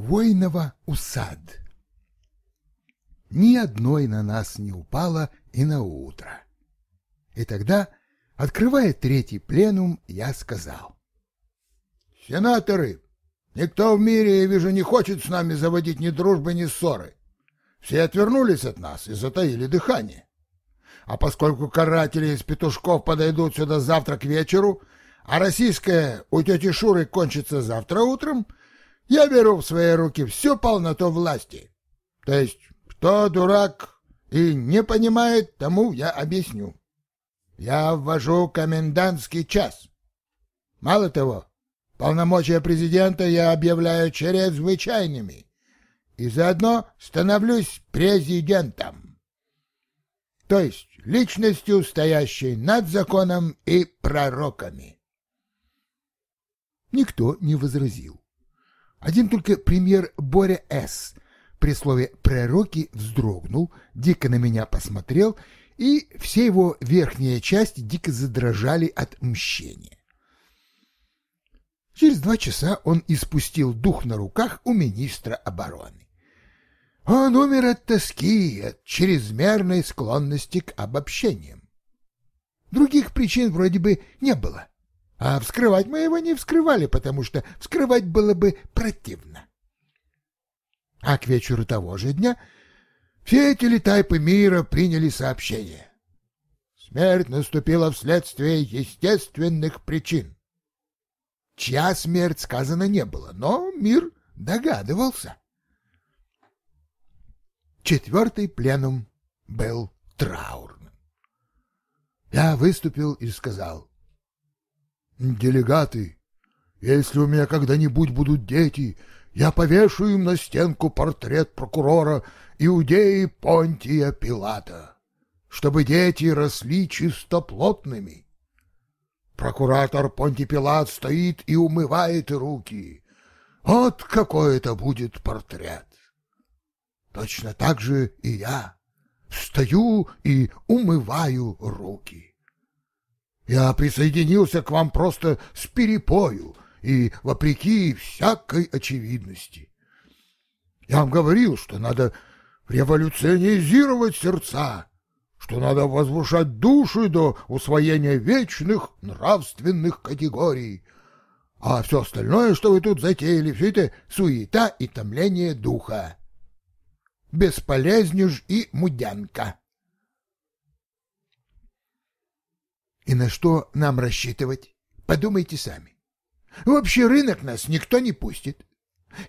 Войнова усад. Ни одной на нас не упало и на утро. И тогда, открывая третий пленум, я сказал. «Сенаторы, никто в мире, я вижу, не хочет с нами заводить ни дружбы, ни ссоры. Все отвернулись от нас и затаили дыхание. А поскольку каратели из петушков подойдут сюда завтра к вечеру, а российская у тети Шуры кончится завтра утром, я беру в свои руки всю полноту власти. То есть, кто дурак и не понимает, тому я объясню. Я ввожу комендантский час. Мало того, полномочия президента я объявляю чрезвычайными и заодно становлюсь президентом. То есть личностью, стоящей над законом и пророками. Никто не возразил. Один только премьер Боря С. при слове «пророки» вздрогнул, дико на меня посмотрел, и все его верхние части дико задрожали от мщения. Через два часа он испустил дух на руках у министра обороны. Он умер от тоски, от чрезмерной склонности к обобщениям. Других причин вроде бы не было. А вскрывать мы его не вскрывали, потому что вскрывать было бы противно. А к вечеру того же дня все телетайпы мира приняли сообщение. Смерть наступила вследствие естественных причин. Чья смерть сказано не было, но мир догадывался. Четвертый пленум был траурным. Я выступил и сказал, Делегаты, если у меня когда-нибудь будут дети, я повешу им на стенку портрет прокурора Иудеи Понтия Пилата, чтобы дети росли чистоплотными. Прокуратор Понтий Пилат стоит и умывает руки. Вот какой это будет портрет. Точно так же и я стою и умываю руки. Я присоединился к вам просто с перепою и вопреки всякой очевидности. Я вам говорил, что надо революционизировать сердца, что надо возвышать души до усвоения вечных нравственных категорий, а все остальное, что вы тут затеяли, все это суета и томление духа. Бесполезнешь и мудянка. И на что нам рассчитывать? Подумайте сами. В общий рынок нас никто не пустит.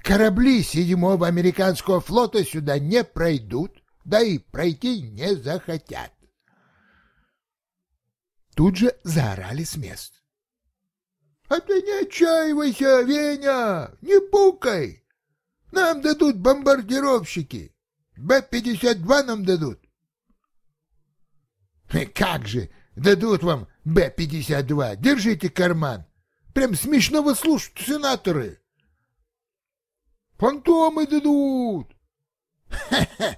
Корабли седьмого американского флота сюда не пройдут, да и пройти не захотят. Тут же заорали с мест. — А ты не отчаивайся, Веня, не пукай. Нам дадут бомбардировщики. Б-52 нам дадут. — Как же, дадут вам Б-52. Держите карман. Прям смешно вы слушать, сенаторы. Фантомы дадут. Ха-ха.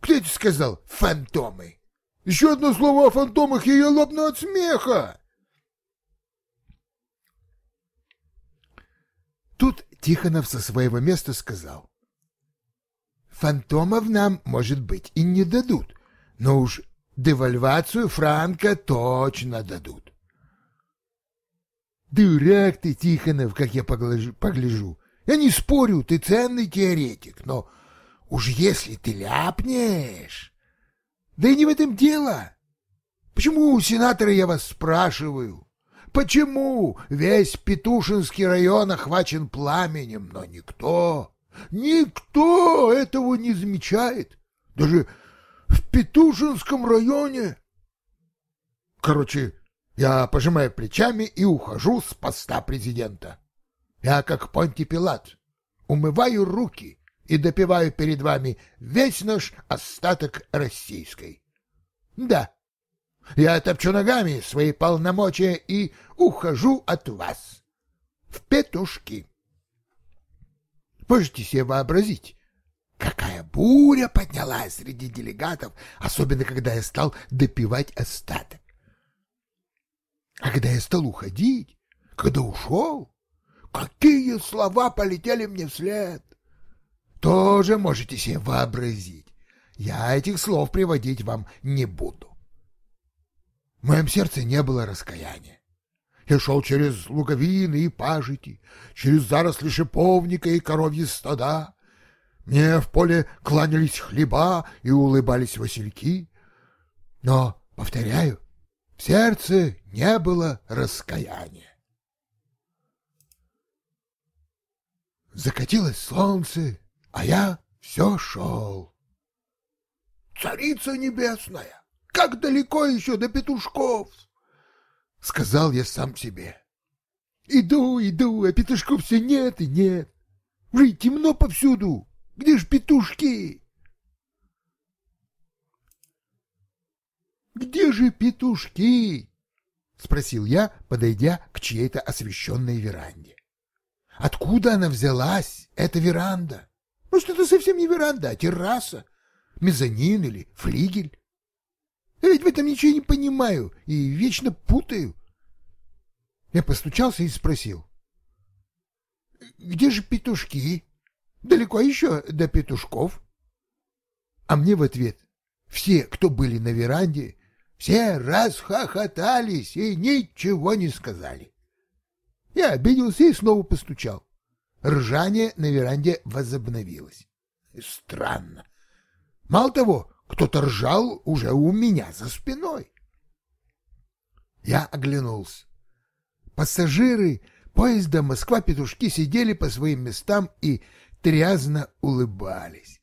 Кто это сказал? Фантомы. Еще одно слово о фантомах, и я лопну от смеха. Тут Тихонов со своего места сказал. Фантомов нам, может быть, и не дадут, но уж девальвацию франка точно дадут. Дурак ты, Тихонов, как я погляжу, погляжу. Я не спорю, ты ценный теоретик, но уж если ты ляпнешь... Да и не в этом дело. Почему, сенаторы, я вас спрашиваю? Почему весь Петушинский район охвачен пламенем, но никто, никто этого не замечает? Даже в Петушинском районе. Короче, я пожимаю плечами и ухожу с поста президента. Я как Понти Пилат, умываю руки и допиваю перед вами весь наш остаток российской. Да, я топчу ногами свои полномочия и ухожу от вас. В петушки. Можете себе вообразить, Какая буря поднялась среди делегатов, особенно когда я стал допивать остаток. А когда я стал уходить, когда ушел, какие слова полетели мне вслед! Тоже можете себе вообразить. Я этих слов приводить вам не буду. В моем сердце не было раскаяния. Я шел через луговины и пажити, через заросли шиповника и коровьи стада. Мне в поле кланялись хлеба и улыбались васильки. Но, повторяю, в сердце не было раскаяния. Закатилось солнце, а я все шел. «Царица небесная, как далеко еще до петушков!» — сказал я сам себе. «Иду, иду, а петушков все нет и нет. Уже темно повсюду. Где ж петушки?» «Где же петушки?» — спросил я, подойдя к чьей-то освещенной веранде. «Откуда она взялась, эта веранда? Может, это совсем не веранда, а терраса, мезонин или флигель? Я ведь в этом ничего не понимаю и вечно путаю». Я постучался и спросил. «Где же петушки? Далеко еще до петушков?» А мне в ответ все, кто были на веранде, все расхохотались и ничего не сказали. Я обиделся и снова постучал. Ржание на веранде возобновилось. Странно. Мало того, кто-то ржал уже у меня за спиной. Я оглянулся. Пассажиры поезда Москва-Петушки сидели по своим местам и трязно улыбались.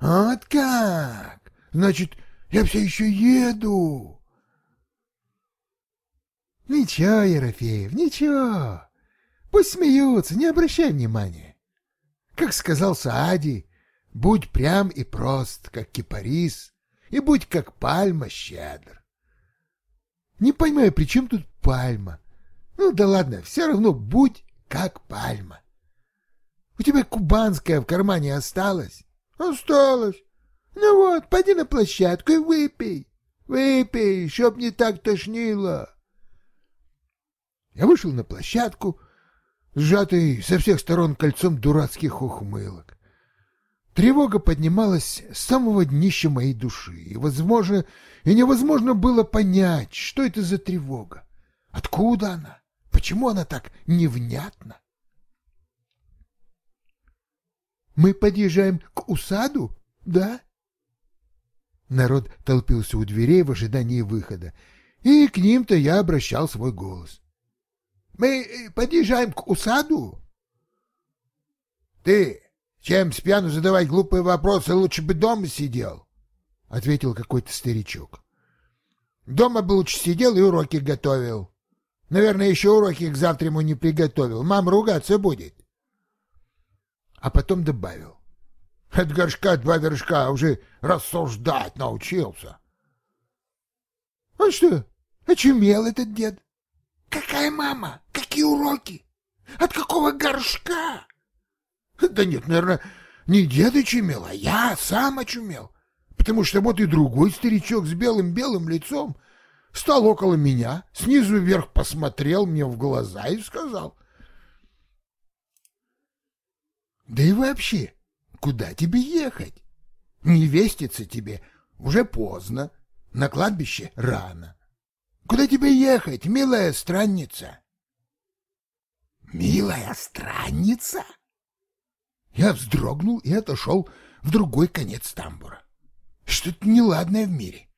Вот как! Значит, я все еще еду. Ничего, Ерофеев, ничего. Пусть смеются, не обращай внимания. Как сказал Саади, будь прям и прост, как кипарис, и будь как пальма щедр. Не понимаю, при чем тут пальма? Ну да ладно, все равно будь как пальма. У тебя кубанская в кармане осталась? Осталось. Ну вот, пойди на площадку и выпей. Выпей, чтоб не так тошнило. Я вышел на площадку, сжатый со всех сторон кольцом дурацких ухмылок. Тревога поднималась с самого днища моей души, и, возможно, и невозможно было понять, что это за тревога. Откуда она? Почему она так невнятна? Мы подъезжаем к усаду, да? Народ толпился у дверей в ожидании выхода, и к ним-то я обращал свой голос. «Мы э, подъезжаем к усаду?» «Ты, чем с пьяну задавать глупые вопросы, лучше бы дома сидел», — ответил какой-то старичок. «Дома бы лучше сидел и уроки готовил. Наверное, еще уроки к завтра ему не приготовил. Мам ругаться будет». А потом добавил. От горшка два вершка а уже рассуждать научился. — А что, очумел этот дед? Какая мама? Какие уроки? От какого горшка? Да нет, наверное, не дед очумел, а я сам очумел. Потому что вот и другой старичок с белым-белым лицом стал около меня, снизу вверх посмотрел мне в глаза и сказал. Да и вообще, Куда тебе ехать? Не веститься тебе уже поздно, на кладбище рано. Куда тебе ехать, милая странница? Милая странница? Я вздрогнул и отошел в другой конец тамбура. Что-то неладное в мире.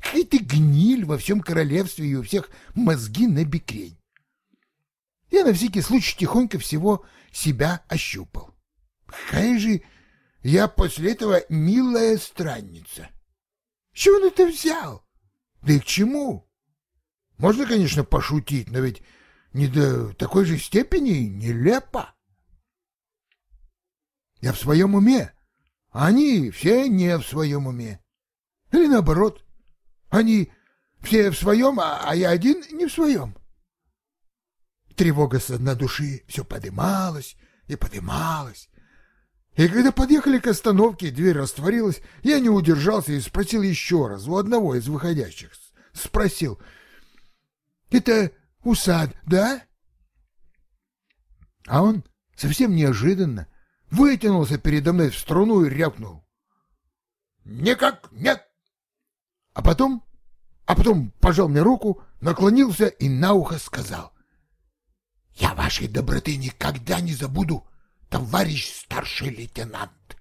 Какая-то гниль во всем королевстве и у всех мозги на бекрень. Я на всякий случай тихонько всего себя ощупал. Какая же я после этого милая странница. Чего он это взял? Да и к чему? Можно, конечно, пошутить, но ведь не до такой же степени нелепо. Я в своем уме, а они все не в своем уме. Или наоборот, они все в своем, а, а я один не в своем. Тревога с дна души все подымалась и подымалась, и когда подъехали к остановке, дверь растворилась, я не удержался и спросил еще раз у одного из выходящих. Спросил, «Это усад, да?» А он совсем неожиданно вытянулся передо мной в струну и рявкнул. «Никак нет!» А потом, а потом пожал мне руку, наклонился и на ухо сказал. «Я вашей доброты никогда не забуду, товарищ старший лейтенант!»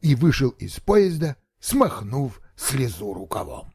И вышел из поезда, смахнув слезу рукавом.